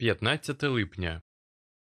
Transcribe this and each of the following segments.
15 липня.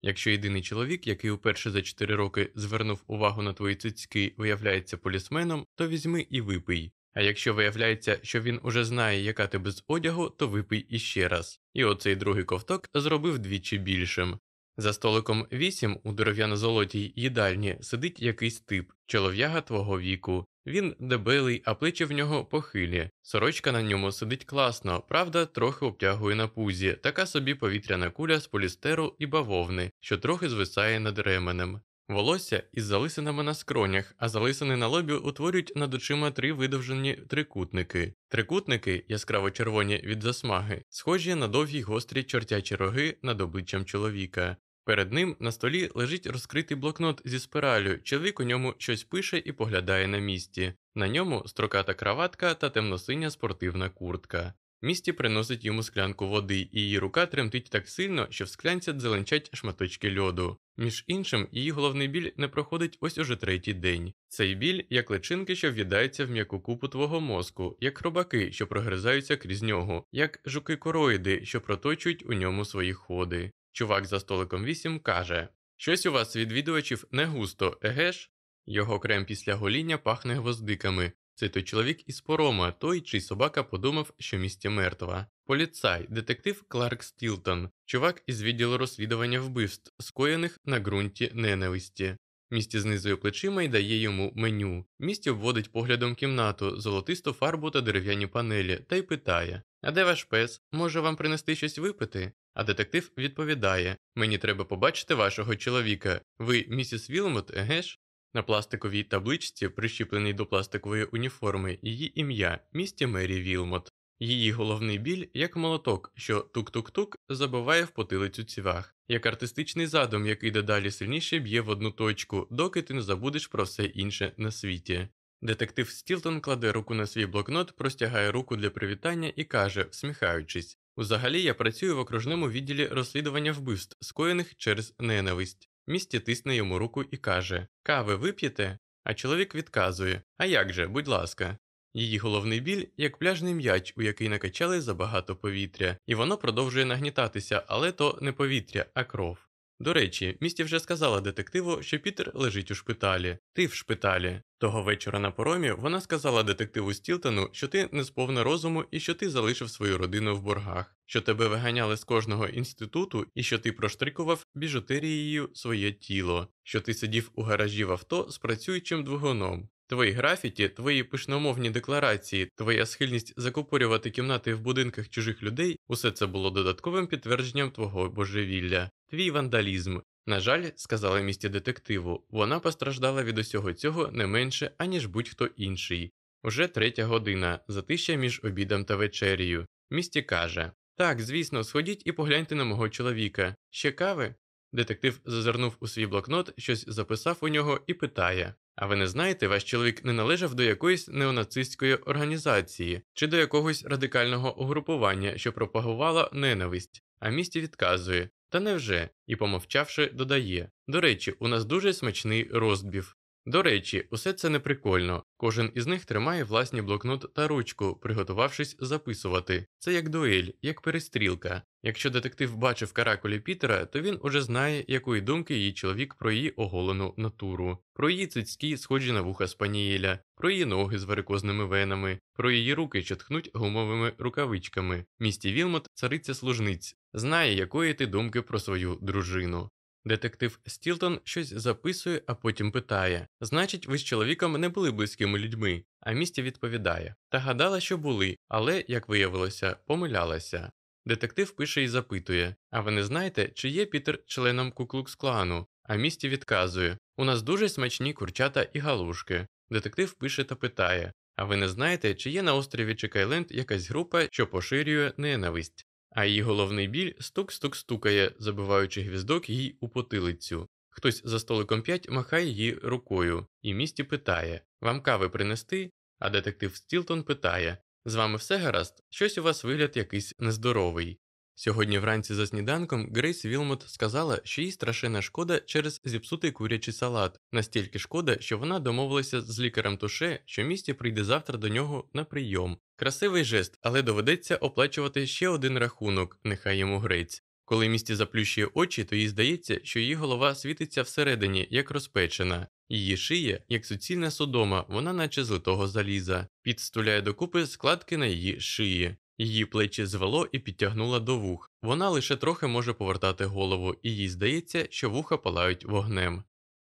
Якщо єдиний чоловік, який уперше за 4 роки звернув увагу на твої цицьки, виявляється полісменом, то візьми і випий. А якщо виявляється, що він уже знає, яка ти без одягу, то випий іще раз. І оцей другий ковток зробив двічі більшим. За столиком 8 у дерев'яно-золотій їдальні сидить якийсь тип, чолов'яга твого віку. Він дебелий, а плечі в нього похилі. Сорочка на ньому сидить класно, правда, трохи обтягує на пузі, така собі повітряна куля з полістеру і бавовни, що трохи звисає над ременем. Волосся із залисинами на скронях, а залисини на лобі утворюють над очима три видовжені трикутники. Трикутники, яскраво червоні від засмаги, схожі на довгі гострі чортячі роги над обличчям чоловіка. Перед ним на столі лежить розкритий блокнот зі спиралю. Чоловік у ньому щось пише і поглядає на місці. На ньому строката краватка та темносиня спортивна куртка. Місті приносить йому склянку води, і її рука тремтить так сильно, що в склянці дзеленчать шматочки льоду. Між іншим, її головний біль не проходить ось уже третій день. Цей біль як личинки, що в'їдаються в м'яку купу твого мозку, як хробаки, що прогризаються крізь нього, як жуки короїди, що проточують у ньому свої ходи. Чувак за столиком 8 каже: Щось у вас відвідувачів не густо, еге ж? Його крем після гоління пахне гвоздиками. Це той чоловік із порома, той, чий собака подумав, що Місті мертва. Поліцай, детектив Кларк Стілтон, чувак із відділу розслідування вбивств, скоєних на ґрунті ненависті. Місті знизує плечима і дає йому меню. Місті вводить поглядом кімнату, золотисту фарбу та дерев'яні панелі, та й питає: А де ваш пес? Може вам принести щось випити? А детектив відповідає: Мені треба побачити вашого чоловіка. Ви місіс Вілмот, еге ж? На пластиковій табличці, прищіпленій до пластикової уніформи, її ім'я місті Мері Вілмот. Її головний біль як молоток, що тук-тук-тук забиває в потилицю цівах, як артистичний задум, який дедалі сильніше б'є в одну точку, доки ти не забудеш про все інше на світі. Детектив Стілтон кладе руку на свій блокнот, простягає руку для привітання і каже, всміхаючись: Взагалі я працюю в окружному відділі розслідування вбивств, скоєних через ненависть. Місті тисне йому руку і каже Кави вип'єте? А чоловік відказує А як же, будь ласка. Її головний біль як пляжний м'яч, у який накачали забагато повітря, і воно продовжує нагнітатися, але то не повітря, а кров. До речі, місті вже сказала детективу, що Пітер лежить у шпиталі. Ти в шпиталі. Того вечора на поромі вона сказала детективу Стілтону, що ти не сповна розуму і що ти залишив свою родину в боргах, що тебе виганяли з кожного інституту і що ти проштрикував біжутерією своє тіло, що ти сидів у гаражі в авто з працюючим двигуном. Твої графіті, твої пишномовні декларації, твоя схильність закупорювати кімнати в будинках чужих людей усе це було додатковим підтвердженням твого божевілля, твій вандалізм. На жаль, сказала місті детективу, вона постраждала від усього цього не менше, аніж будь-хто інший. Уже третя година, затища між обідом та вечерію. Місті каже Так, звісно, сходіть і погляньте на мого чоловіка. Ще кави? Детектив зазирнув у свій блокнот, щось записав у нього і питає а ви не знаєте, ваш чоловік не належав до якоїсь неонацистської організації чи до якогось радикального угрупування, що пропагувало ненависть, а місті відказує Та невже? і, помовчавши, додає До речі, у нас дуже смачний розбів. До речі, усе це неприкольно. Кожен із них тримає власні блокнот та ручку, приготувавшись записувати. Це як дуель, як перестрілка. Якщо детектив бачив каракулі Пітера, то він уже знає, якої думки її чоловік про її оголену натуру, про її цицькі, схожі на вуха спанієля, про її ноги з варикозними венами, про її руки, що тхнуть гумовими рукавичками. Місті Вілмот, цариця служниць, знає, якої ти думки про свою дружину. Детектив Стілтон щось записує, а потім питає Значить, ви з чоловіком не були близькими людьми, а місті відповідає Та гадала, що були, але, як виявилося, помилялася. Детектив пише і запитує А ви не знаєте, чи є Пітер членом Куклукс-клану? А місті відказує У нас дуже смачні курчата і галушки. Детектив пише та питає А ви не знаєте, чи є на острові Чекайленд якась група, що поширює ненависть? А її головний біль стук-стук стукає, забиваючи гвіздок їй у потилицю. Хтось за столиком 5 махає її рукою, і місті питає Вам кави принести? А детектив Стілтон питає З вами все гаразд? Щось у вас вигляд якийсь нездоровий. Сьогодні вранці за сніданком Грейс Вілмот сказала, що їй страшенна шкода через зіпсутий курячий салат, настільки шкода, що вона домовилася з лікарем Туше, що місті прийде завтра до нього на прийом. Красивий жест, але доведеться оплачувати ще один рахунок, нехай йому грець. Коли місті заплющує очі, то їй здається, що її голова світиться всередині, як розпечена. Її шия, як суцільна содома, вона наче з литого заліза, підстуляє докупи складки на її шиї. Її плечі звело і підтягнула до вух. Вона лише трохи може повертати голову, і їй здається, що вуха палають вогнем.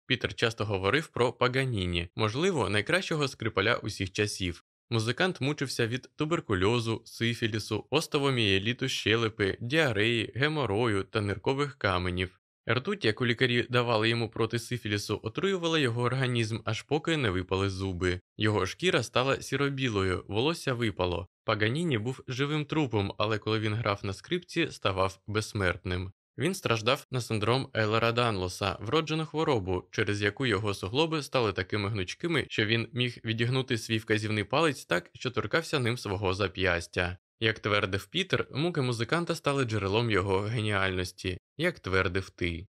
Пітер часто говорив про Паганіні, можливо, найкращого скрипаля усіх часів. Музикант мучився від туберкульозу, сифілісу, остовомієліту щелепи, діареї, геморою та ниркових каменів. Ртуть, яку лікарі давали йому проти сифілісу, отруювала його організм, аж поки не випали зуби. Його шкіра стала сіробілою, волосся випало. Паганіні був живим трупом, але коли він грав на скрипці, ставав безсмертним. Він страждав на синдром Ейлера Данлоса, вроджену хворобу, через яку його суглоби стали такими гнучкими, що він міг відігнути свій вказівний палець так, що торкався ним свого зап'ястя. Як твердив Пітер, муки музиканта стали джерелом його геніальності, як твердив ти.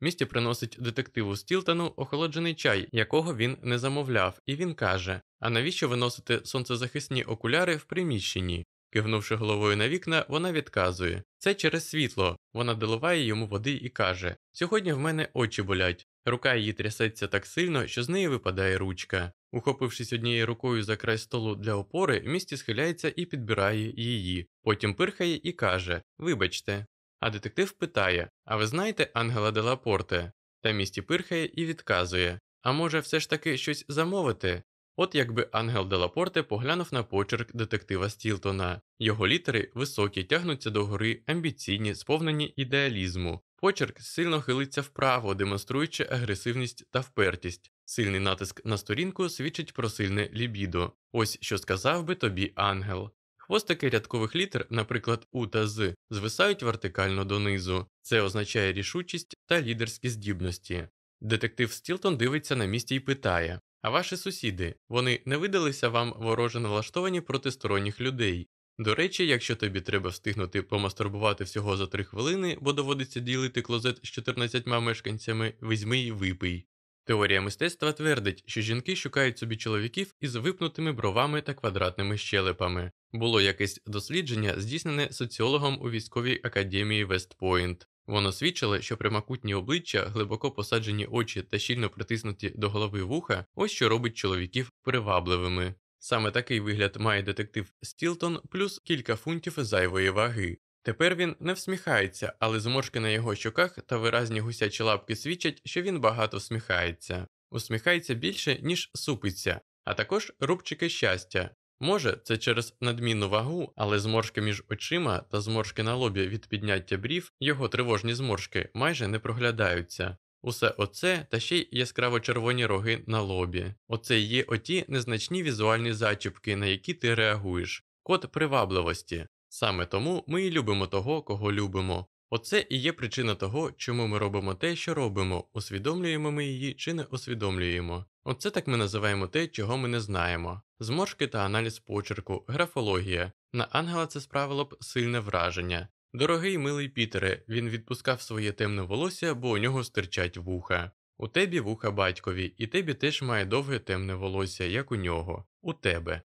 Місті приносить детективу Стілтону охолоджений чай, якого він не замовляв, і він каже: А навіщо ви носите сонцезахисні окуляри в приміщенні? Кивнувши головою на вікна, вона відказує це через світло. Вона доливає йому води і каже: Сьогодні в мене очі болять. Рука її трясеться так сильно, що з неї випадає ручка. Ухопившись однією рукою за край столу для опори, місті схиляється і підбирає її. Потім пирхає і каже: Вибачте. А детектив питає: А ви знаєте Ангела Делапорте? Та місті пирхає і відказує: А може, все ж таки щось замовити? От якби Ангел Делапорте поглянув на почерк детектива Стілтона. Його літери високі, тягнуться до гори, амбіційні, сповнені ідеалізму. Почерк сильно хилиться вправо, демонструючи агресивність та впертість. Сильний натиск на сторінку свідчить про сильне лібідо. Ось що сказав би тобі ангел. Хвостики рядкових літер, наприклад, У та З, звисають вертикально донизу. Це означає рішучість та лідерські здібності. Детектив Стілтон дивиться на Місті і питає а ваші сусіди, вони не видалися вам вороже налаштовані проти сторонніх людей. До речі, якщо тобі треба встигнути помастурбувати всього за три хвилини, бо доводиться ділити клозет з 14 мешканцями, візьми й випий. Теорія мистецтва твердить, що жінки шукають собі чоловіків із випнутими бровами та квадратними щелепами. Було якесь дослідження, здійснене соціологом у військовій академії Вестпойнт. Воно свідчило, що прямокутні обличчя, глибоко посаджені очі та щільно притиснуті до голови вуха, ось що робить чоловіків привабливими. Саме такий вигляд має детектив Стілтон плюс кілька фунтів зайвої ваги. Тепер він не всміхається, але зморшки на його щоках та виразні гусячі лапки свідчать, що він багато всміхається, усміхається більше, ніж супиться, а також рубчики щастя, Може, це через надмінну вагу, але зморшки між очима та зморшки на лобі від підняття брів, його тривожні зморшки майже не проглядаються. Усе оце та ще й яскраво червоні роги на лобі. Оце є оті незначні візуальні зачіпки, на які ти реагуєш, код привабливості. Саме тому ми і любимо того, кого любимо. Оце і є причина того, чому ми робимо те, що робимо, усвідомлюємо ми її чи не усвідомлюємо. Оце так ми називаємо те, чого ми не знаємо. Зморшки та аналіз почерку, графологія. На ангела це справило б сильне враження. Дорогий милий Пітере, він відпускав своє темне волосся, бо у нього стирчать вуха. У тебе вуха батькові, і тебе теж має довге темне волосся, як у нього. У тебе.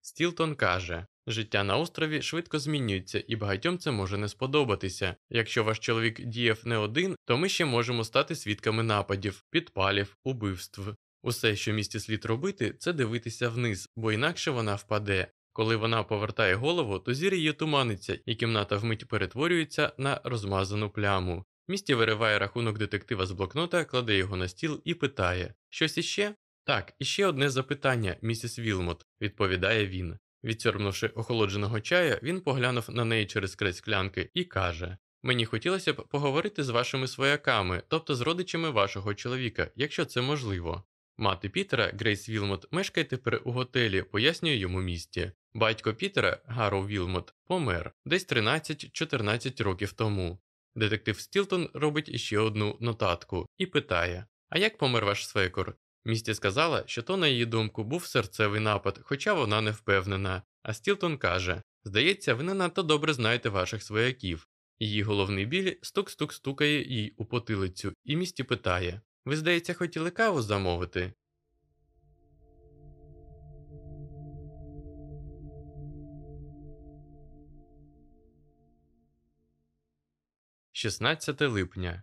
Стілтон каже життя на острові швидко змінюється, і багатьом це може не сподобатися. Якщо ваш чоловік діяв не один, то ми ще можемо стати свідками нападів, підпалів, убивств. Усе, що місті слід робити, це дивитися вниз, бо інакше вона впаде. Коли вона повертає голову, то зір її туманиться, і кімната вмить перетворюється на розмазану пляму. Місті вириває рахунок детектива з блокнота, кладе його на стіл і питає: Щось іще? Так, іще одне запитання, місіс Вілмот, відповідає він. Відсьорбнувши охолодженого чая, він поглянув на неї через край склянки і каже: Мені хотілося б поговорити з вашими свояками, тобто з родичами вашого чоловіка, якщо це можливо. Мати Пітера, Грейс Вілмот, мешкає тепер у готелі, пояснює йому Місті. Батько Пітера, Гарроу Вілмот, помер десь 13-14 років тому. Детектив Стілтон робить іще одну нотатку і питає: А як помер ваш свекор? Місті сказала, що то, на її думку, був серцевий напад, хоча вона не впевнена. А Стілтон каже: Здається, ви не надто добре знаєте ваших свояків. Її головний біль стук-стук стукає їй у потилицю, і місті питає ви, здається, хотіли каву замовити? 16 липня.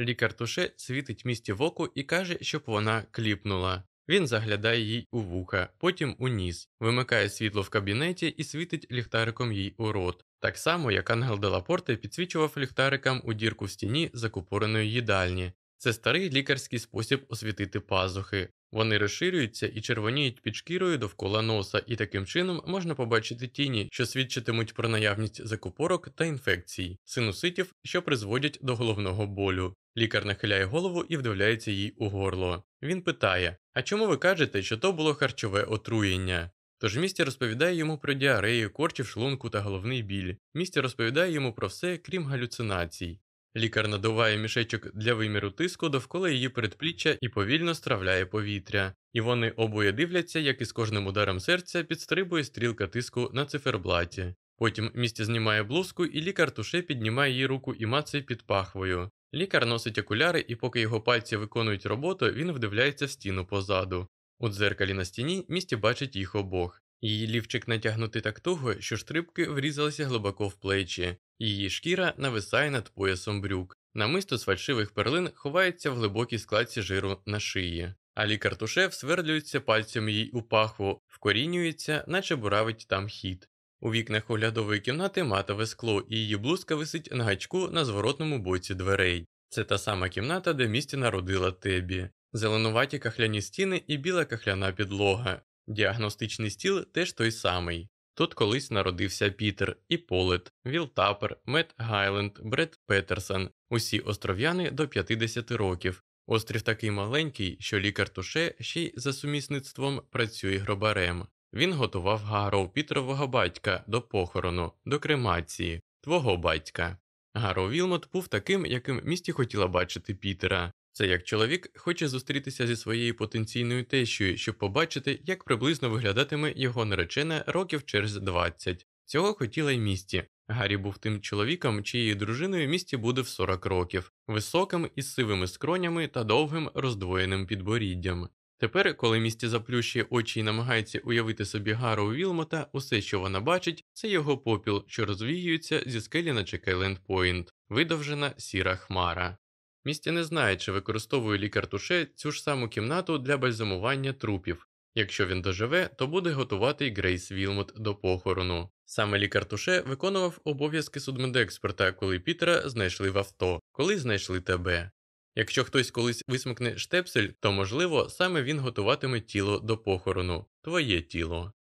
Лікар туше світить місті в оку і каже, щоб вона кліпнула. Він заглядає їй у вуха, потім у ніс, вимикає світло в кабінеті і світить ліхтариком їй у рот. Так само, як ангел Делапорте підсвічував ліхтарикам у дірку в стіні закупореної їдальні. Це старий лікарський спосіб освітити пазухи. Вони розширюються і червоніють під шкірою довкола носа, і таким чином можна побачити тіні, що свідчитимуть про наявність закупорок та інфекцій, синуситів, що призводять до головного болю. Лікар нахиляє голову і вдивляється їй у горло. Він питає: А чому ви кажете, що то було харчове отруєння? Тож місті розповідає йому про діарею, корчів шлунку та головний біль. Місті розповідає йому про все, крім галюцинацій. Лікар надуває мішечок для виміру тиску довкола її передпліччя і повільно стравляє повітря. І вони обоє дивляться, як із кожним ударом серця підстрибує стрілка тиску на циферблаті. Потім місті знімає блузку, і лікар туше піднімає її руку і мацає під пахвою. Лікар носить окуляри, і поки його пальці виконують роботу, він вдивляється в стіну позаду. У дзеркалі на стіні місті бачить їх обох. Її лівчик натягнутий так туго, що штрибки врізалися глибоко в плечі, її шкіра нависає над поясом брюк. Намисто з фальшивих перлин ховається в глибокій складці жиру на шиї, а лікар тушев свердлюється пальцем їй у пахву, вкорінюється, наче буравить там хід. У вікнах оглядової кімнати матове скло, і її блузка висить на гачку на зворотному боці дверей. Це та сама кімната, де місті народила Тебі. Зеленуваті кахляні стіни і біла кахляна підлога. Діагностичний стіл теж той самий. Тут колись народився Пітер, і Полет, Віл Тапер, Мет Гайленд, Бред Петерсон, усі остров'яни до 50 років. Острів такий маленький, що лікар Туше ще й за сумісництвом працює гробарем. Він готував Гарроу Пітрового батька до похорону, до кремації, твого батька. Гарроу Вілмот був таким, яким Місті хотіла бачити Пітера. Це як чоловік хоче зустрітися зі своєю потенційною тещою, щоб побачити, як приблизно виглядатиме його наречена років через 20. Цього хотіла й Місті. Гарроу був тим чоловіком, чиєю дружиною Місті буде в 40 років, високим із сивими скронями та довгим роздвоєним підборіддям. Тепер, коли Місті заплющує очі і намагається уявити собі Гарроу Вілмота, усе, що вона бачить, це його попіл, що розвіюється зі скелі на Чекайленд Пойнт, видовжена сіра хмара. Місті не знає, чи використовує лікар Туше цю ж саму кімнату для бальзамування трупів. Якщо він доживе, то буде готувати й Грейс Вілмот до похорону. Саме лікар Туше виконував обов'язки судмедексперта, коли Пітера знайшли в авто, коли знайшли тебе. Якщо хтось колись висмикне штепсель, то можливо саме він готуватиме тіло до похорону, твоє тіло.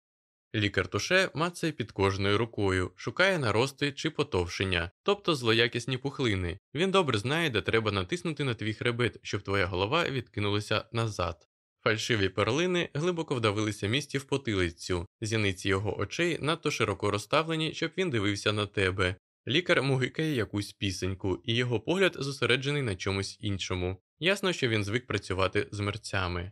Лікар туше мацає під кожною рукою, шукає нарости чи потовшення, тобто злоякісні пухлини. Він добре знає, де треба натиснути на твій хребет, щоб твоя голова відкинулася назад. Фальшиві перлини глибоко вдавилися місті в потилицю, зіниці його очей надто широко розставлені, щоб він дивився на тебе. Лікар мугикає якусь пісеньку, і його погляд зосереджений на чомусь іншому. Ясно, що він звик працювати з мерцями.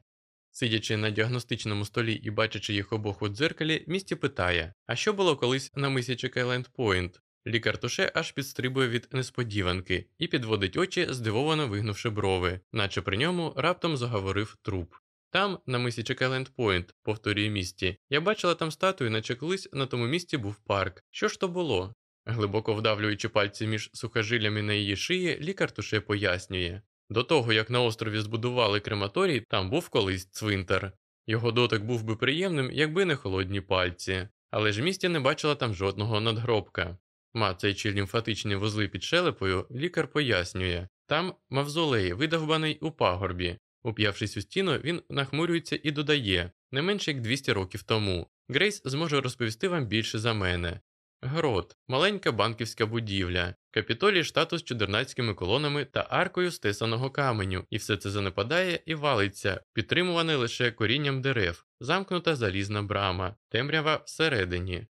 Сидячи на діагностичному столі і бачачи їх обох у дзеркалі, місті питає: А що було колись на мисі Чекайленд Пойнт? Лікар туше аж підстрибує від несподіванки і підводить очі, здивовано вигнувши брови, наче при ньому раптом заговорив труп. Там, на мисі Чекайленд Пойнт, повторює місті, я бачила там статую, наче колись на тому місці був парк. Що ж то було? Глибоко вдавлюючи пальці між сухожиллями на її шиї, лікар туше пояснює до того, як на острові збудували крематорій, там був колись цвинтар. Його дотик був би приємним, якби не холодні пальці, але ж місті не бачила там жодного надгробка. Мацаючи лімфатичні вузли під шелепою, лікар пояснює там мавзолей, видовбаний у пагорбі. Уп'явшись у стіну, він нахмурюється і додає не менше як 200 років тому. Грейс зможе розповісти вам більше за мене. Грот, маленька банківська будівля, капітолій штату з чудернацькими колонами та аркою стесаного каменю, і все це занепадає і валиться, підтримуване лише корінням дерев, замкнута залізна брама, темрява всередині.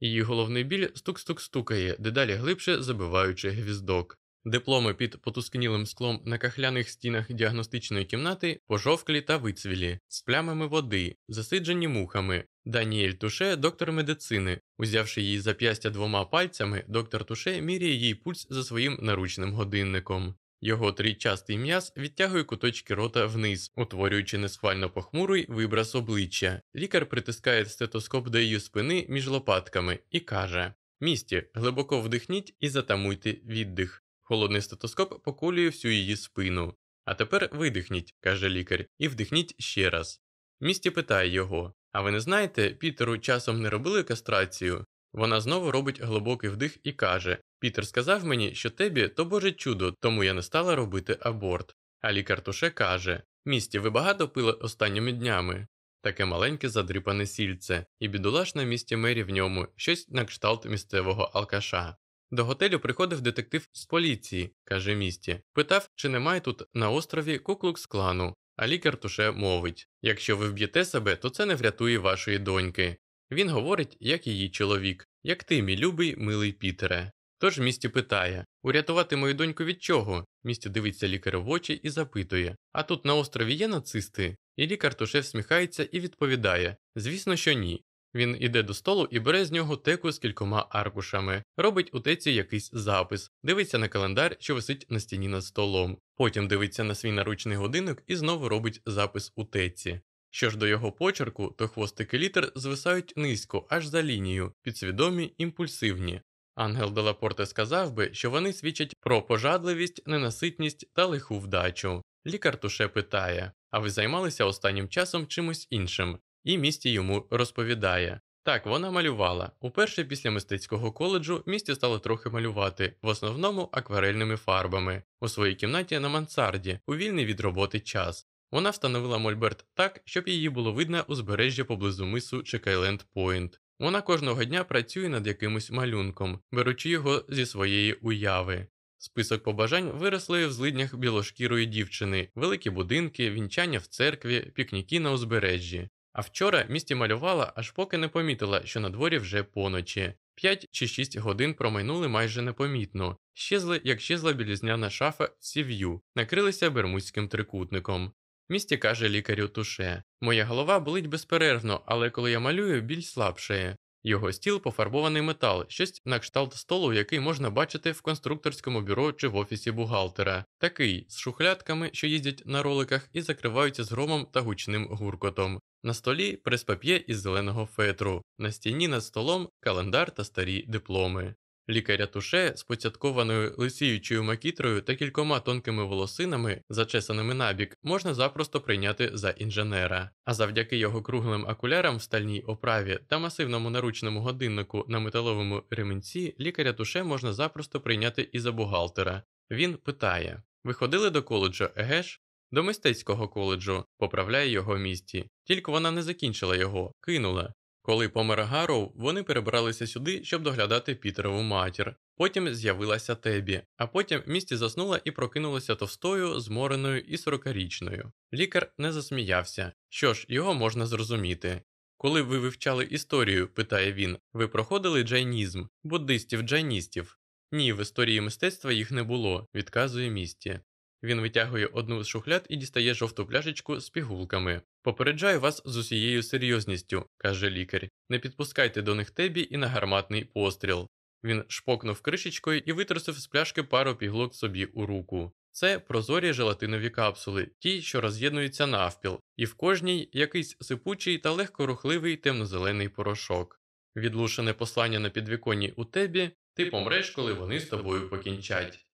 Її головний біль стук-стук стукає, дедалі глибше забиваючи гвіздок. Дипломи під потускнілим склом на кахляних стінах діагностичної кімнати пожовклі та вицвілі, з плямами води, засиджені мухами. Даніель Туше, доктор медицини. Узявши її зап'ястя двома пальцями, доктор Туше міряє їй пульс за своїм наручним годинником. Його трійчастий м'яз відтягує куточки рота вниз, утворюючи несхвально похмурий вибраз обличчя. Лікар притискає стетоскоп до її спини між лопатками і каже: Місті, глибоко вдихніть і затамуйте віддих. Холодний стетоскоп поколює всю її спину. А тепер видихніть, каже лікар, і вдихніть ще раз. Місті питає його: А ви не знаєте, Пітеру часом не робили кастрацію? Вона знову робить глибокий вдих і каже: Пітер сказав мені, що тебі то боже чудо, тому я не стала робити аборт. А лікар туше каже: Місті, ви багато пили останніми днями. Таке маленьке задрипане сільце, і бідолашна місті мері в ньому, щось на кшталт місцевого алкаша. До готелю приходив детектив з поліції, каже місті, питав, чи немає тут на острові куклукс клану, а лікар туше мовить якщо ви вб'єте себе, то це не врятує вашої доньки. Він говорить, як її чоловік, як ти, мій любий, милий Пітере. Тож місті питає урятувати мою доньку від чого? Місті дивиться лікарю в очі і запитує А тут на острові є нацисти? І лікар туше всміхається і відповідає Звісно, що ні. Він іде до столу і бере з нього теку з кількома аркушами, робить у теці якийсь запис, дивиться на календар, що висить на стіні над столом. Потім дивиться на свій наручний годинник і знову робить запис у теці. Що ж до його почерку, то хвостики літер звисають низько, аж за лінію, підсвідомі, імпульсивні. Ангел Делапорте сказав би, що вони свідчать про пожадливість, ненаситність та лиху вдачу. Лікар туше питає: А ви займалися останнім часом чимось іншим? І місті йому розповідає. Так, вона малювала. Уперше після мистецького коледжу місті стало трохи малювати, в основному акварельними фарбами, у своїй кімнаті на мансарді, у вільний від роботи час. Вона встановила Мольберт так, щоб її було видно узбережжя поблизу мису Чекайленд Пойнт. Вона кожного дня працює над якимось малюнком, беручи його зі своєї уяви. Список побажань виросли в злиднях білошкірої дівчини, великі будинки, вінчання в церкві, пікніки на узбережжі. А вчора місті малювала, аж поки не помітила, що на дворі вже поночі. П'ять чи шість годин промайнули майже непомітно, щезли, як щезла білізняна шафа сів'ю, накрилися бермудським трикутником. Місті каже лікарю туше Моя голова болить безперервно, але коли я малюю, біль слабшає. Його стіл пофарбований метал, щось на кшталт столу, який можна бачити в конструкторському бюро чи в офісі бухгалтера, такий з шухлядками, що їздять на роликах і закриваються з громом та гучним гуркотом. На столі прес-пап'є із зеленого фетру, на стіні над столом календар та старі дипломи. Лікаря туше з поцяткованою лисіючою макітрою та кількома тонкими волосинами, зачесаними набік, можна запросто прийняти за інженера. А завдяки його круглим окулярам в стальній оправі та масивному наручному годиннику на металовому ремінці, лікаря туше можна запросто прийняти і за бухгалтера. Він питає: Ви ходили до коледжу, еге ж? До мистецького коледжу, поправляє його Місті. Тільки вона не закінчила його, кинула. Коли помер Гарроу, вони перебралися сюди, щоб доглядати Пітерову матір. Потім з'явилася Тебі, а потім Місті заснула і прокинулася товстою, змореною і сорокарічною. Лікар не засміявся. Що ж, його можна зрозуміти. Коли ви вивчали історію, питає він, ви проходили джайнізм, буддистів джайністів? Ні, в історії мистецтва їх не було, відказує місті. Він витягує одну з шухляд і дістає жовту пляшечку з пігулками. Попереджаю вас з усією серйозністю, каже лікар. Не підпускайте до них тебі і на гарматний постріл. Він шпокнув кришечкою і витрусив з пляшки пару піглок собі у руку. Це прозорі желатинові капсули, ті, що роз'єднуються навпіл, і в кожній якийсь сипучий та легкорухливий темно-зелений порошок. Відлушене послання на підвіконні у тебі, ти помреш, коли вони з тобою покінчать.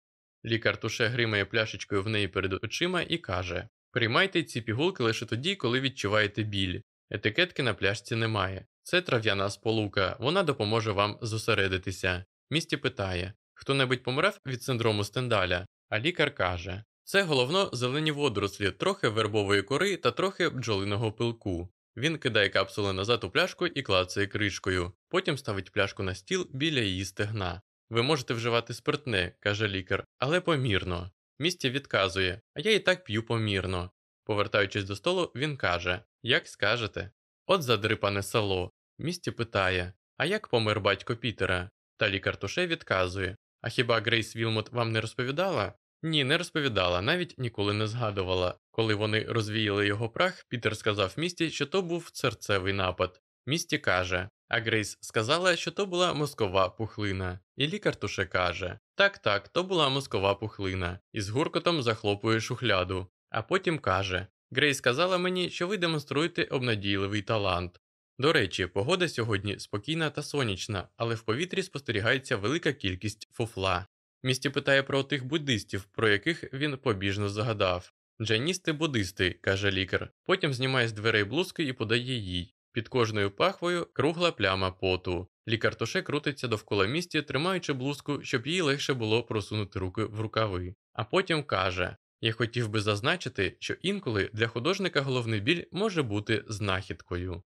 Лікар туше гримає пляшечкою в неї перед очима і каже: Приймайте ці пігулки лише тоді, коли відчуваєте біль. Етикетки на пляшці немає. Це трав'яна сполука, вона допоможе вам зосередитися. Місті питає хто небудь помрав від синдрому стендаля, а лікар каже: це головно зелені водорослі, трохи вербової кори та трохи бджолиного пилку. Він кидає капсули назад у пляшку і клацає кришкою, потім ставить пляшку на стіл біля її стегна. Ви можете вживати спиртне, каже лікар, але помірно. Місті відказує, а я і так п'ю помірно. Повертаючись до столу, він каже Як скажете? От задрипане село. Місті питає А як помер батько Пітера? Та лікар Туше відказує А хіба Грейс Вілмот вам не розповідала? Ні, не розповідала, навіть ніколи не згадувала. Коли вони розвіяли його прах, Пітер сказав Місті, що то був серцевий напад. Місті каже а Грейс сказала, що то була мозкова пухлина. І лікар Туше каже: Так, так, то була мозкова пухлина, і з гуркотом захлопує шухляду. А потім каже: Грейс сказала мені, що ви демонструєте обнадійливий талант. До речі, погода сьогодні спокійна та сонячна, але в повітрі спостерігається велика кількість фуфла. Місті питає про тих буддистів, про яких він побіжно загадав. Джайністи буддисти, каже лікар. Потім знімає з дверей блузки і подає їй. Під кожною пахвою кругла пляма поту. Лікар Тоше крутиться довкола місті, тримаючи блузку, щоб їй легше було просунути руки в рукави. А потім каже: Я хотів би зазначити, що інколи для художника головний біль може бути знахідкою.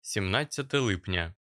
Сімнадцяте липня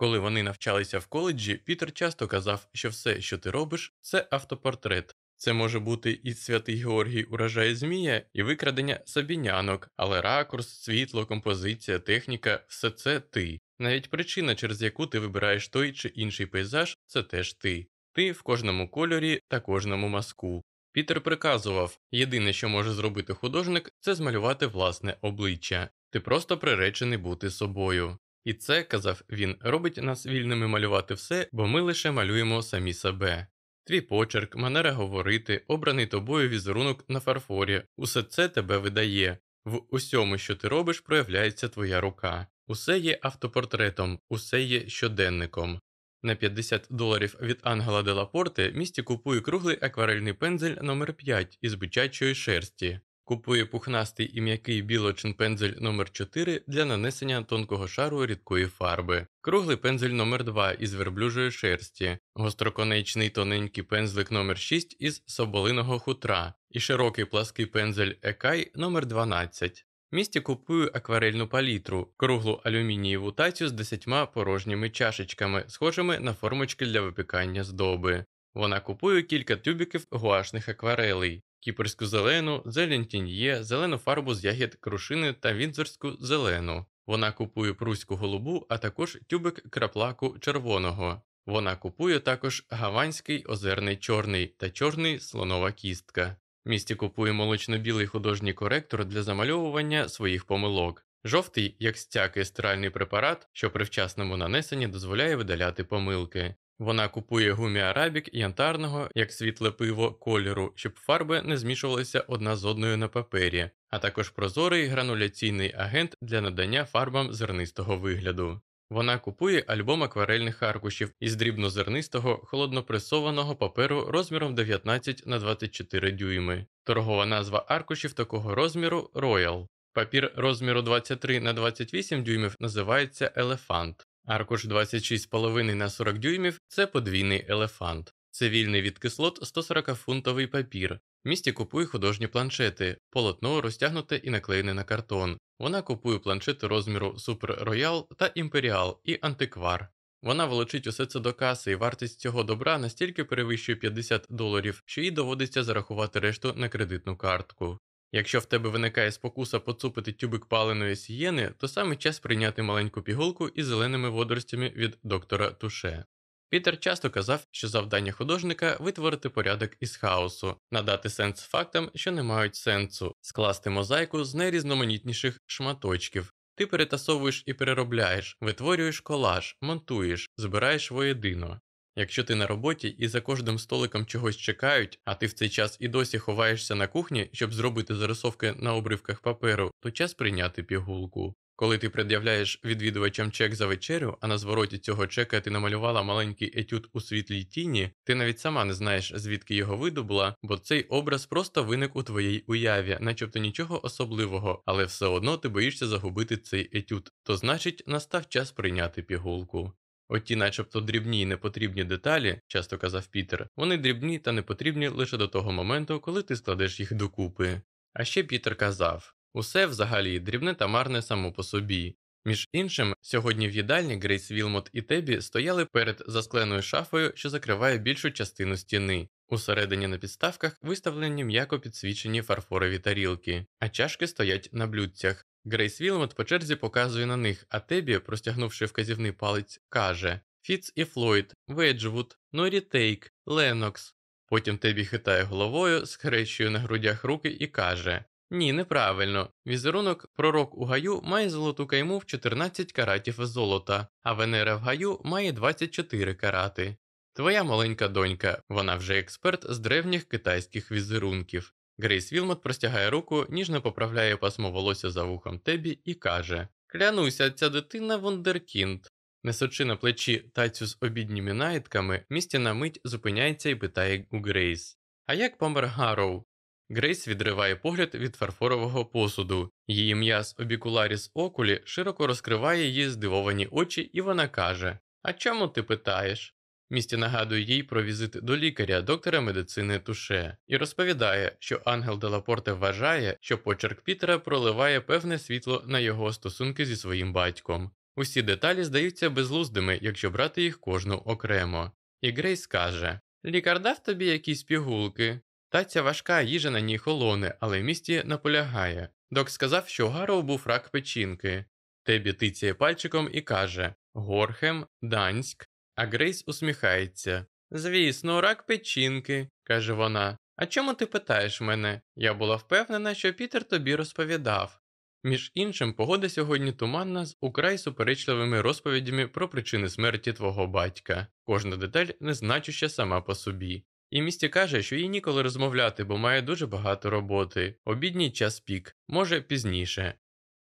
коли вони навчалися в коледжі, Пітер часто казав, що все, що ти робиш, це автопортрет. Це може бути і святий Георгій уражає Змія, і викрадення сабінянок, але ракурс, світло, композиція, техніка все це ти. Навіть причина, через яку ти вибираєш той чи інший пейзаж, це теж ти. Ти в кожному кольорі та кожному мазку. Пітер приказував єдине, що може зробити художник, це змалювати власне обличчя. Ти просто приречений бути собою. І це, казав він, робить нас вільними малювати все, бо ми лише малюємо самі себе. Твій почерк, манера говорити, обраний тобою візерунок на фарфорі, усе це тебе видає. В усьому, що ти робиш, проявляється твоя рука. Усе є автопортретом, усе є щоденником. На 50 доларів від Ангела Делапорте місті купує круглий акварельний пензель номер 5 із бичачої шерсті. Купує пухнастий і м'який білочин пензель номер 4 для нанесення тонкого шару рідкої фарби, круглий пензель номер 2 із верблюжої шерсті, гостроконечний тоненький пензлик номер 6 із соболиного хутра. І широкий плаский пензель Екай номер 12 В Місті купую акварельну палітру, круглу алюмінієву тацю з десятьма порожніми чашечками, схожими на формочки для випікання здоби. Вона купує кілька тюбіків гуашних акварелей, кіперську зелену, зелень тіньє, зелену фарбу з ягід крушини та вінзорську зелену. Вона купує пруську голубу, а також тюбик краплаку червоного. Вона купує також гаванський озерний чорний та чорний слонова кістка. Місті купує молочно-білий художній коректор для замальовування своїх помилок. Жовтий, як стяки стиральний препарат, що при вчасному нанесенні дозволяє видаляти помилки. Вона купує гумі арабік янтарного, як світле пиво кольору, щоб фарби не змішувалися одна з одною на папері, а також прозорий грануляційний агент для надання фарбам зернистого вигляду. Вона купує альбом акварельних аркушів із дрібнозернистого холоднопресованого паперу розміром 19 на 24 дюйми. Торгова назва аркушів такого розміру Royal. Папір розміру 23 на 28 дюймів називається Елефант. Аркуш 26,5 на 40 дюймів це подвійний елефант. Це вільний від кислот 140-фунтовий папір. В місті купує художні планшети, полотно розтягнуте і наклеєне на картон. Вона купує планшети розміру Super Royal та Імперіал і антиквар. Вона волочить усе це до каси, і вартість цього добра настільки перевищує 50 доларів, що їй доводиться зарахувати решту на кредитну картку. Якщо в тебе виникає спокуса поцупити тюбик паленої сієни, то саме час прийняти маленьку пігулку із зеленими водоростями від доктора Туше. Пітер часто казав, що завдання художника витворити порядок із хаосу, надати сенс фактам, що не мають сенсу, скласти мозаїку з найрізноманітніших шматочків. Ти перетасовуєш і переробляєш, витворюєш колаж, монтуєш, збираєш воєдино. Якщо ти на роботі і за кожним столиком чогось чекають, а ти в цей час і досі ховаєшся на кухні, щоб зробити зарисовки на обривках паперу, то час прийняти пігулку. Коли ти пред'являєш відвідувачам чек за вечерю, а на звороті цього чека ти намалювала маленький етюд у світлій тіні, ти навіть сама не знаєш, звідки його видобула, бо цей образ просто виник у твоїй уяві, начебто нічого особливого, але все одно ти боїшся загубити цей етюд, то значить настав час прийняти пігулку. Оті, начебто дрібні і непотрібні деталі, часто казав Пітер, вони дрібні та непотрібні лише до того моменту, коли ти складеш їх докупи. А ще Пітер казав усе взагалі дрібне та марне само по собі. Між іншим, сьогодні в їдальні Грейс Вілмот і Тебі стояли перед заскленою шафою, що закриває більшу частину стіни. Усередині на підставках виставлені м'яко підсвічені фарфорові тарілки, а чашки стоять на блюдцях. Грейс Вілмот по черзі показує на них, а Тебі, простягнувши вказівний палець, каже Фіц і Флойд, Веджвуд, Норітейк, Ленокс. Потім Тебі хитає головою, схрещує на грудях руки і каже Ні, неправильно. Візерунок пророк у гаю має золоту кайму в 14 каратів золота, а Венера в гаю має 24 карати. Твоя маленька донька, вона вже експерт з древніх китайських візерунків. Грейс Вілмот простягає руку, ніжно поправляє пасмо волосся за вухом Тебі і каже: Клянуся, ця дитина вундеркінд. Несучи на плечі тацю з обідніми наїдками, місті на мить зупиняється і питає у Грейс: А як помер Гарроу? Грейс відриває погляд від фарфорового посуду. Її м'яз обікуларіс окулі широко розкриває її здивовані очі, і вона каже: А чому ти питаєш? Місті нагадує їй про візит до лікаря, доктора медицини Туше, і розповідає, що Ангел Делапорте вважає, що почерк Пітера проливає певне світло на його стосунки зі своїм батьком. Усі деталі здаються безлуздими, якщо брати їх кожну окремо. І Грейс каже: Лікар дав тобі якісь пігулки. Таця важка їжа на ній холоне, але місті наполягає. Док сказав, що у Гарроу був рак печінки. Тебі тицяє пальчиком і каже Горхем, Данськ. А Грейс усміхається. Звісно, рак печінки, каже вона. А чому ти питаєш мене? Я була впевнена, що Пітер тобі розповідав. Між іншим, погода сьогодні туманна з украй суперечливими розповідями про причини смерті твого батька. Кожна деталь незначуща сама по собі. І Місті каже, що їй ніколи розмовляти, бо має дуже багато роботи. Обідній час пік, може пізніше.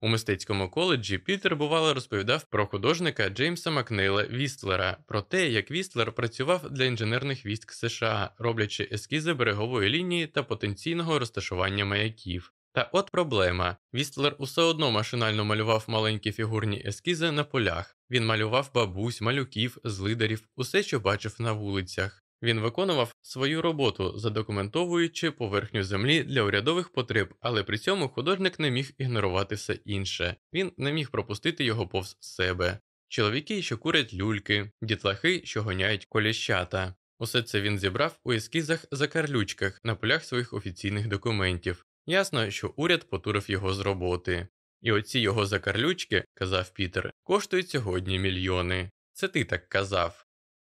У мистецькому коледжі Пітер бувало розповідав про художника Джеймса Макнейла Вістлера, про те, як Вістлер працював для інженерних військ США, роблячи ескізи берегової лінії та потенційного розташування маяків. Та от проблема: Вістлер усе одно машинально малював маленькі фігурні ескізи на полях. Він малював бабусь, малюків, злидарів, усе, що бачив на вулицях. Він виконував свою роботу, задокументовуючи поверхню землі для урядових потреб, але при цьому художник не міг ігнорувати все інше, він не міг пропустити його повз себе. Чоловіки, що курять люльки, дітлахи, що гоняють коліщата. Усе це він зібрав у ескізах закарлючках на полях своїх офіційних документів. Ясно, що уряд потурив його з роботи. І оці його закарлючки, казав Пітер, коштують сьогодні мільйони. Це ти так казав.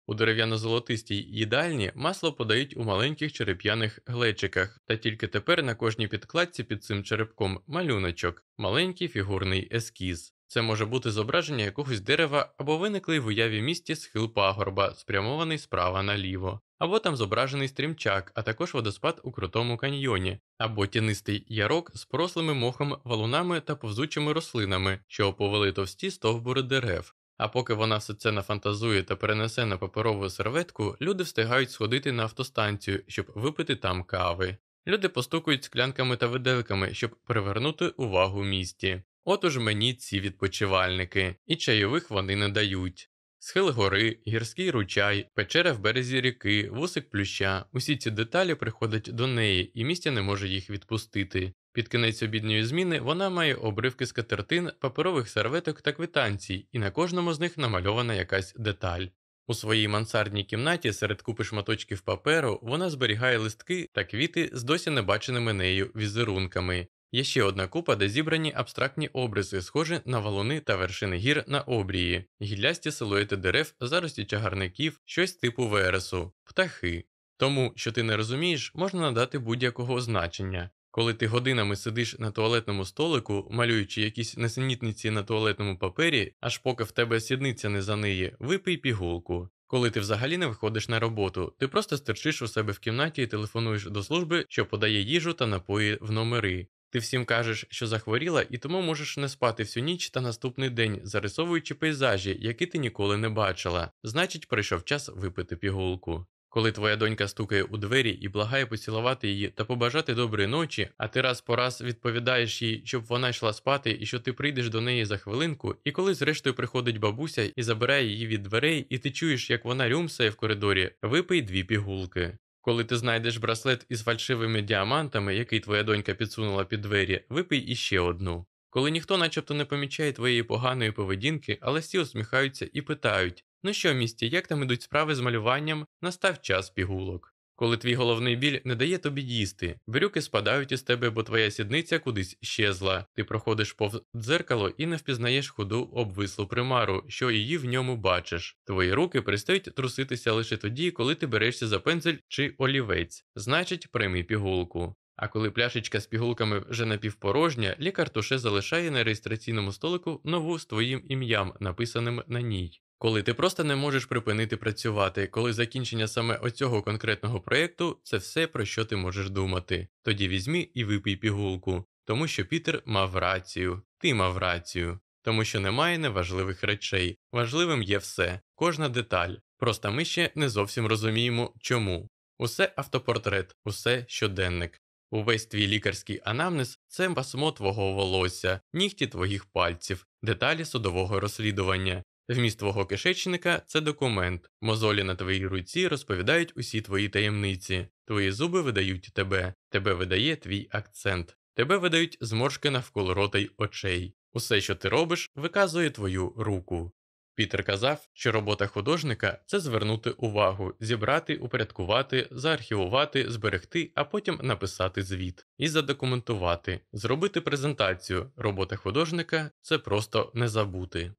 У дерев'яно-золотистій їдальні масло подають у маленьких череп'яних глечиках, та тільки тепер на кожній підкладці під цим черепком малюночок, маленький фігурний ескіз. Це може бути зображення якогось дерева або виниклий в уяві місті схил пагорба, спрямований справа наліво, або там зображений стрімчак, а також водоспад у крутому каньйоні, або тінистий ярок з порослими мохом валунами та повзучими рослинами, що оповели товсті стовбури дерев. А поки вона все це нафантазує та перенесе на паперову серветку, люди встигають сходити на автостанцію, щоб випити там кави. Люди постукують склянками та виделками, щоб привернути увагу місті. От уж мені ці відпочивальники, і чайових вони не дають. Схил гори, гірський ручай, печера в березі ріки, вусик плюща. Усі ці деталі приходять до неї, і містя не може їх відпустити. Під кінець обідньої зміни вона має обривки скатертин, паперових серветок та квитанцій, і на кожному з них намальована якась деталь. У своїй мансардній кімнаті серед купи шматочків паперу вона зберігає листки та квіти з досі небаченими нею візерунками. Є ще одна купа, де зібрані абстрактні обриси, схожі на валуни та вершини гір на обрії, гіллясті силуети дерев, зарості чагарників, щось типу вересу, птахи. Тому, що ти не розумієш, можна надати будь-якого значення. Коли ти годинами сидиш на туалетному столику, малюючи якісь несенітниці на туалетному папері, аж поки в тебе сідниця не за неї, випий пігулку. Коли ти взагалі не виходиш на роботу, ти просто стерчиш у себе в кімнаті і телефонуєш до служби, що подає їжу та напої в номери. Ти всім кажеш, що захворіла, і тому можеш не спати всю ніч та наступний день, зарисовуючи пейзажі, які ти ніколи не бачила. Значить, прийшов час випити пігулку. Коли твоя донька стукає у двері і благає поцілувати її та побажати доброї ночі, а ти раз по раз відповідаєш їй, щоб вона йшла спати, і що ти прийдеш до неї за хвилинку, і коли зрештою приходить бабуся і забирає її від дверей, і ти чуєш, як вона рюмсає в коридорі, випий дві пігулки. Коли ти знайдеш браслет із фальшивими діамантами, який твоя донька підсунула під двері, випий іще одну. Коли ніхто начебто не помічає твоєї поганої поведінки, але всі усміхаються і питають Ну що, місті, як там ідуть справи з малюванням, настав час пігулок. Коли твій головний біль не дає тобі їсти, брюки спадають із тебе, бо твоя сідниця кудись щезла. Ти проходиш повз дзеркало і не впізнаєш худу обвислу примару, що її в ньому бачиш. Твої руки перестають труситися лише тоді, коли ти берешся за пензель чи олівець, значить, прийми пігулку. А коли пляшечка з пігулками вже напівпорожня, лікар туше залишає на реєстраційному столику нову з твоїм ім'ям, написаним на ній. Коли ти просто не можеш припинити працювати, коли закінчення саме оцього конкретного проєкту це все, про що ти можеш думати. Тоді візьми і випий пігулку, тому що Пітер мав рацію, ти мав рацію, тому що немає неважливих речей. Важливим є все, кожна деталь. Просто ми ще не зовсім розуміємо, чому. Усе автопортрет, усе щоденник. Увесь твій лікарський анамнез це пасмо твого волосся, нігті твоїх пальців, деталі судового розслідування. Вміст твого кишечника це документ, мозолі на твоїй руці розповідають усі твої таємниці, твої зуби видають тебе, тебе видає твій акцент, тебе видають зморшки навколо рота й очей. Усе, що ти робиш, виказує твою руку. Пітер казав, що робота художника це звернути увагу, зібрати, упорядкувати, заархівувати, зберегти, а потім написати звіт і задокументувати, зробити презентацію. Робота художника це просто не забути.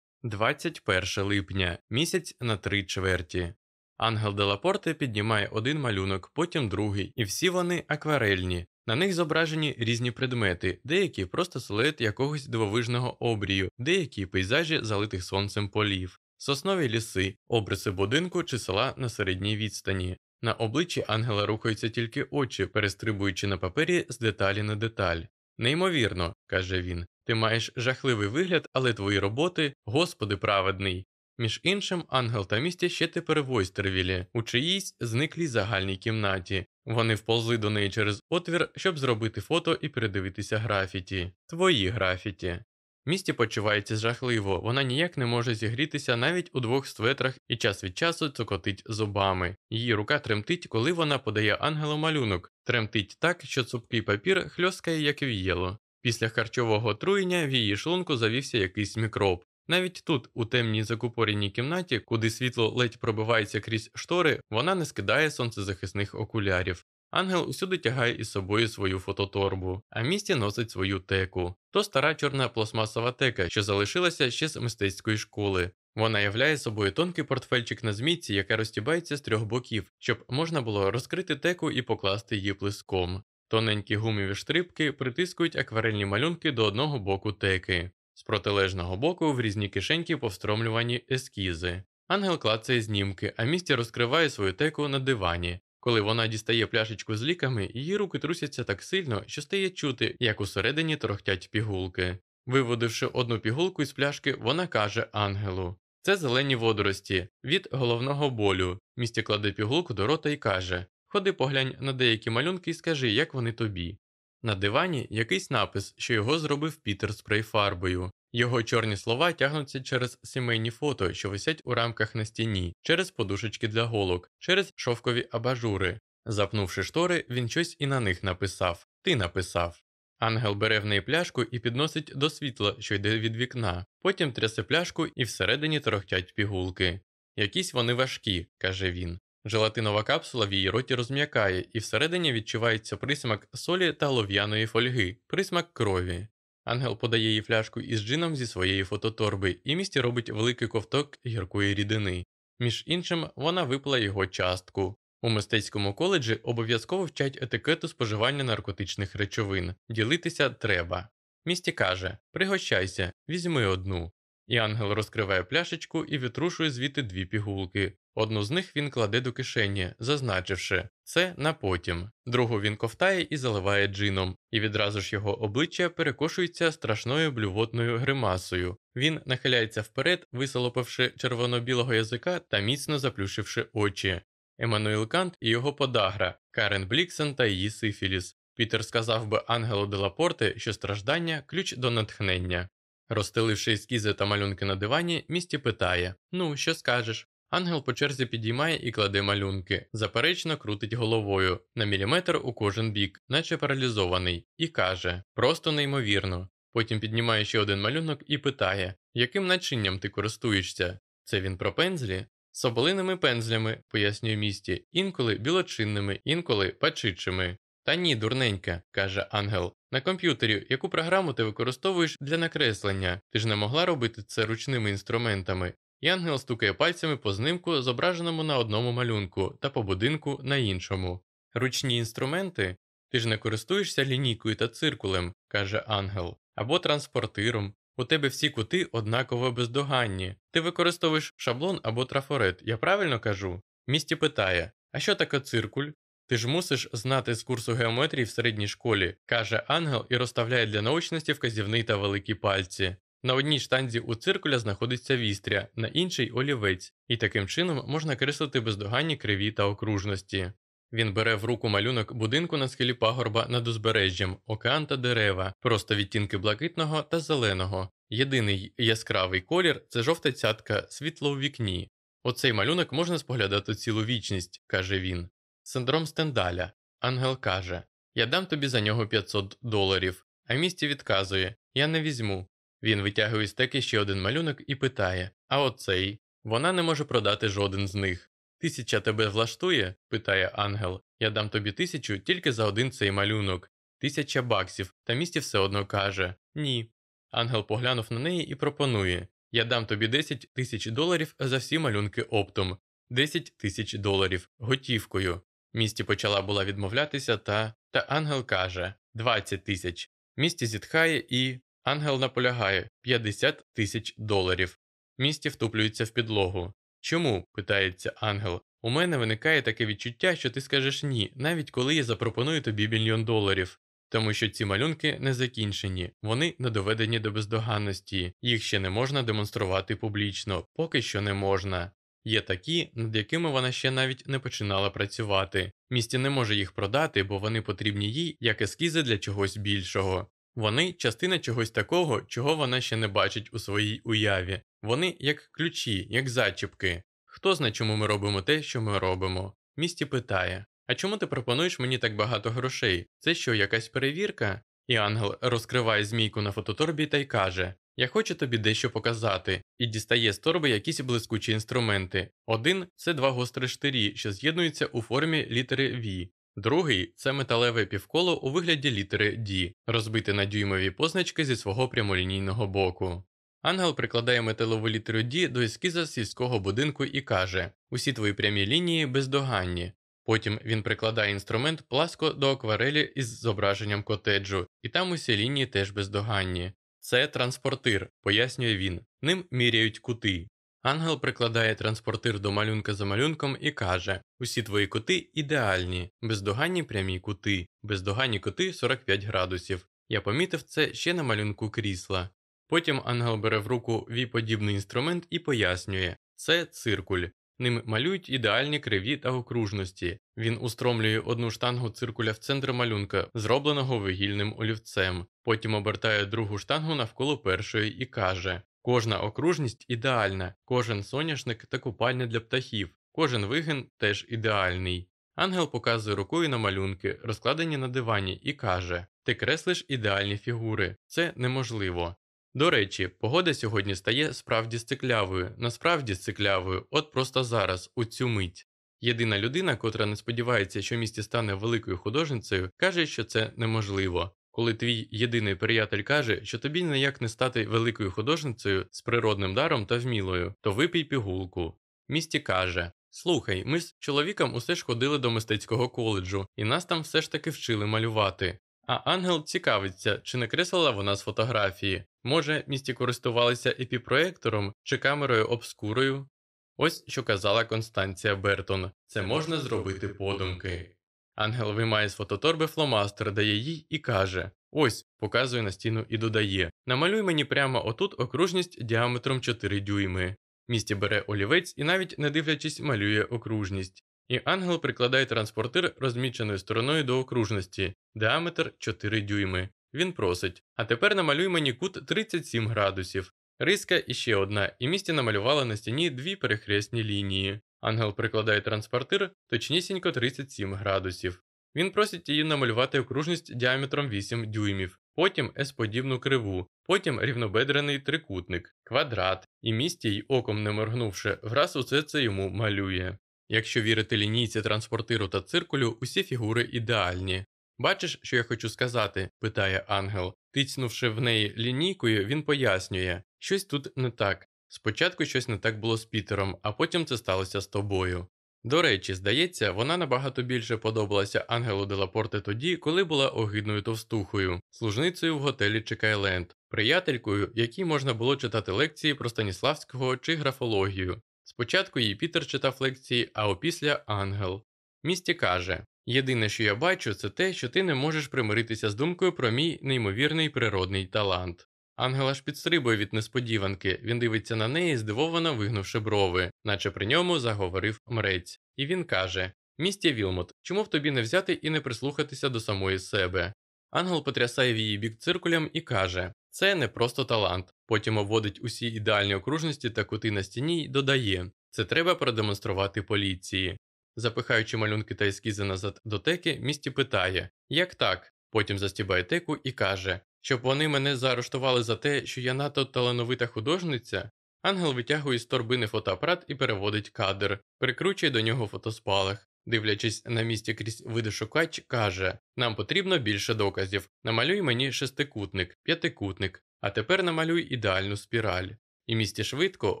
21 липня, місяць на три чверті. Ангел Делапорте піднімає один малюнок, потім другий, і всі вони акварельні. На них зображені різні предмети, деякі просто силует якогось дивовижного обрію, деякі пейзажі залитих сонцем полів, соснові ліси, обриси будинку чи села на середній відстані. На обличчі ангела рухаються тільки очі, перестрибуючи на папері з деталі на деталь. Неймовірно, каже він, ти маєш жахливий вигляд, але твої роботи, Господи праведний. Між іншим, ангел та місті ще тепер в Ойстервілі, у чиїсь зниклій загальній кімнаті. Вони вползли до неї через отвір, щоб зробити фото і передивитися графіті. Твої графіті. Місті почувається жахливо, вона ніяк не може зігрітися навіть у двох стветрах і час від часу цокотить зубами. Її рука тремтить, коли вона подає ангелу малюнок, тремтить так, що цупкий папір хльоскає, як віяло. Після харчового отруєння в її шлунку завівся якийсь мікроб. Навіть тут, у темній закупореній кімнаті, куди світло ледь пробивається крізь штори, вона не скидає сонцезахисних окулярів. Ангел усюди тягає із собою свою фототорбу, а місті носить свою теку. То стара чорна пластмасова тека, що залишилася ще з мистецької школи. Вона являє собою тонкий портфельчик на змійці, яка розтібається з трьох боків, щоб можна було розкрити теку і покласти її плиском. Тоненькі гумові штрибки притискують акварельні малюнки до одного боку теки, з протилежного боку в різні кишеньки повстромлювані ескізи. Ангел клацає знімки, а місті розкриває свою теку на дивані. Коли вона дістає пляшечку з ліками, її руки трусяться так сильно, що стає чути, як усередині торохтять пігулки. Виводивши одну пігулку із пляшки, вона каже ангелу: Це зелені водорості від головного болю. Місті кладе пігулку до рота і каже: Ходи поглянь на деякі малюнки і скажи, як вони тобі. На дивані якийсь напис, що його зробив Пітер спрейфарбою. Його чорні слова тягнуться через сімейні фото, що висять у рамках на стіні, через подушечки для голок, через шовкові абажури. Запнувши штори, він щось і на них написав Ти написав. Ангел бере в неї пляшку і підносить до світла, що йде від вікна, потім трясе пляшку і всередині торохтять пігулки. Якісь вони важкі, каже він. Желатинова капсула в її роті розм'якає, і всередині відчувається присмак солі та лов'яної фольги, присмак крові. Ангел подає їй фляжку із джином зі своєї фототорби і місті робить великий ковток гіркої рідини. Між іншим, вона випила його частку. У мистецькому коледжі обов'язково вчать етикету споживання наркотичних речовин. Ділитися треба. Місті каже Пригощайся, візьми одну. І ангел розкриває пляшечку і витрушує звідти дві пігулки. Одну з них він кладе до кишені, зазначивши це на потім. Другу він ковтає і заливає джином, і відразу ж його обличчя перекошується страшною блювотною гримасою. Він нахиляється вперед, висолопивши червоно-білого язика та міцно заплющивши очі. Еммануїл Кант і його подагра, Карен Бліксен та її Сифіліс. Пітер сказав би Ангелу Делапорте, що страждання ключ до натхнення. Розстеливши ескізи та малюнки на дивані, місті питає Ну, що скажеш? Ангел по черзі підіймає і кладе малюнки, заперечно крутить головою на міліметр у кожен бік, наче паралізований, і каже просто неймовірно. Потім піднімає ще один малюнок і питає, яким начинням ти користуєшся? Це він про пензлі? Соболиними пензлями, пояснює місті, інколи білочинними, інколи пачичими. Та ні, дурненька, каже ангел. На комп'ютері, яку програму ти використовуєш для накреслення, ти ж не могла робити це ручними інструментами. І ангел стукає пальцями по знимку, зображеному на одному малюнку, та по будинку на іншому. Ручні інструменти? Ти ж не користуєшся лінійкою та циркулем, каже ангел, або транспортиром. У тебе всі кути однаково бездоганні. Ти використовуєш шаблон або трафарет, я правильно кажу? Місті питає: А що таке циркуль? Ти ж мусиш знати з курсу геометрії в середній школі, каже ангел і розставляє для научності вказівний та великі пальці. На одній штанзі у циркуля знаходиться вістря, на іншій олівець, і таким чином можна креслити бездоганні криві та окружності. Він бере в руку малюнок будинку на схилі пагорба над узбережжям, океан та дерева, просто відтінки блакитного та зеленого. Єдиний яскравий колір це жовта цятка, світло у вікні. Оцей малюнок можна споглядати цілу вічність, каже він. Синдром Стендаля. Ангел каже: Я дам тобі за нього 500 доларів. А місті відказує: Я не візьму. Він витягує з теки ще один малюнок і питає: А оцей? Вона не може продати жоден з них. Тисяча тебе влаштує? питає ангел. Я дам тобі тисячу тільки за один цей малюнок. Тисяча баксів, та місті все одно каже Ні. Ангел поглянув на неї і пропонує: Я дам тобі 10 тисяч доларів за всі малюнки оптом, 10 тисяч доларів готівкою. Місті почала була відмовлятися, та та ангел каже 20 тисяч. Місті зітхає і. Ангел наполягає 50 тисяч доларів. Місті втуплюється в підлогу. Чому? питається ангел. У мене виникає таке відчуття, що ти скажеш ні, навіть коли я запропоную тобі мільйон доларів. Тому що ці малюнки не закінчені, вони не доведені до бездоганності, їх ще не можна демонструвати публічно, поки що не можна. Є такі, над якими вона ще навіть не починала працювати. Місті не може їх продати, бо вони потрібні їй як ескізи для чогось більшого. Вони частина чогось такого, чого вона ще не бачить у своїй уяві. Вони як ключі, як зачіпки. Хто знає, чому ми робимо те, що ми робимо? Місті питає: А чому ти пропонуєш мені так багато грошей? Це що, якась перевірка? І ангел розкриває змійку на фототорбі та й каже: Я хочу тобі дещо показати, і дістає з торби якісь блискучі інструменти. Один це два гострі штирі, що з'єднуються у формі літери V. Другий це металеве півколо у вигляді літери D, розбите на дюймові позначки зі свого прямолінійного боку. Ангел прикладає металову літеру D до ескіза сільського будинку і каже: Усі твої прямі лінії бездоганні. Потім він прикладає інструмент пласко до акварелі із зображенням котеджу, і там усі лінії теж бездоганні. Це транспортир, пояснює він. Ним міряють кути. Ангел прикладає транспортир до малюнка за малюнком і каже: Усі твої кути ідеальні, бездоганні прямі кути, бездоганні кути 45 градусів. Я помітив це ще на малюнку крісла. Потім ангел бере в руку віподібний інструмент і пояснює: це циркуль. Ним малюють ідеальні криві та окружності. Він устромлює одну штангу циркуля в центр малюнка, зробленого вигільним олівцем. Потім обертає другу штангу навколо першої і каже: Кожна окружність ідеальна, кожен соняшник та купальня для птахів, кожен вигин теж ідеальний. Ангел показує рукою на малюнки, розкладені на дивані, і каже: Ти креслиш ідеальні фігури, це неможливо. До речі, погода сьогодні стає справді стеклявою, насправді стеклявою, от просто зараз, у цю мить. Єдина людина, котра не сподівається, що місті стане великою художницею, каже, що це неможливо. Коли твій єдиний приятель каже, що тобі ніяк не стати великою художницею з природним даром та вмілою, то випій пігулку. Місті каже: Слухай, ми з чоловіком усе ж ходили до мистецького коледжу, і нас там все ж таки вчили малювати. А ангел цікавиться, чи не креслила вона з фотографії. Може, місті користувалися епіпроектором чи камерою обскурою? Ось що казала Констанція Бертон: це можна зробити подумки. Ангел виймає з фототорби фломастер, дає їй і каже: Ось, показує на стіну і додає: Намалюй мені прямо отут окружність діаметром 4 дюйми. Місті бере олівець і навіть не дивлячись, малює окружність. І ангел прикладає транспортир розміченою стороною до окружності, діаметр 4 дюйми. Він просить: А тепер намалюй мені кут 37 градусів. Риска іще одна, і місті намалювала на стіні дві перехресні лінії. Ангел прикладає транспортир точнісінько 37 градусів. Він просить її намалювати окружність діаметром 8 дюймів, потім S-подібну криву, потім рівнобедрений трикутник, квадрат, і місті й оком не моргнувши, враз усе це йому малює. Якщо вірити лінійці транспортиру та циркулю, усі фігури ідеальні. Бачиш, що я хочу сказати? питає ангел. Тицнувши в неї лінійкою, він пояснює, щось тут не так. Спочатку щось не так було з Пітером, а потім це сталося з тобою. До речі, здається, вона набагато більше подобалася Ангелу Делапорте тоді, коли була огидною товстухою, служницею в готелі Чекайленд, приятелькою, якій можна було читати лекції про Станіславського чи графологію. Спочатку їй Пітер читав лекції, а опісля Ангел. Місті каже: Єдине, що я бачу, це те, що ти не можеш примиритися з думкою про мій неймовірний природний талант. Ангел аж підстрибує від несподіванки, він дивиться на неї, здивовано вигнувши брови, наче при ньому заговорив мрець. І він каже: Місті Вілмот, чому в тобі не взяти і не прислухатися до самої себе? Ангел потрясає в її бік циркулем і каже: Це не просто талант. Потім обводить усі ідеальні окружності та кути на стіні й додає: Це треба продемонструвати поліції. Запихаючи малюнки та ескізи назад до теки, місті питає: Як так? Потім застібає теку і каже, щоб вони мене заарештували за те, що я надто талановита художниця. Ангел витягує з торбини фотоапарат і переводить кадр, прикручує до нього фотоспалах. Дивлячись на місці крізь видошукач, каже: Нам потрібно більше доказів. Намалюй мені шестикутник, п'ятикутник, а тепер намалюй ідеальну спіраль. І місті швидко,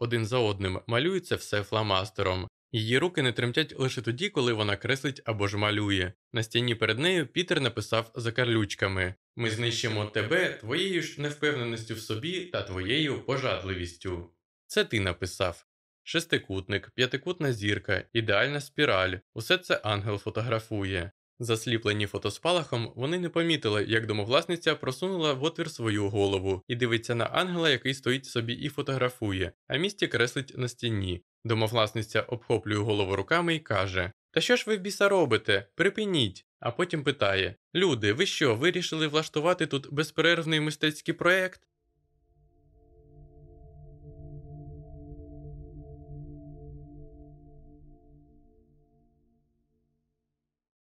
один за одним, малюють це все фломастером. Її руки не тремтять лише тоді, коли вона креслить або ж малює. На стіні перед нею Пітер написав за карлючками: Ми знищимо тебе твоєю ж невпевненістю в собі та твоєю пожадливістю. Це ти написав. Шестикутник, п'ятикутна зірка, ідеальна спіраль усе це ангел фотографує. Засліплені фотоспалахом, вони не помітили, як домовласниця просунула в отвір свою голову і дивиться на ангела, який стоїть собі і фотографує, а місті креслить на стіні. Домовласниця обхоплює голову руками і каже: Та що ж ви в біса робите? Припиніть. А потім питає: Люди, ви що, вирішили влаштувати тут безперервний мистецький проект?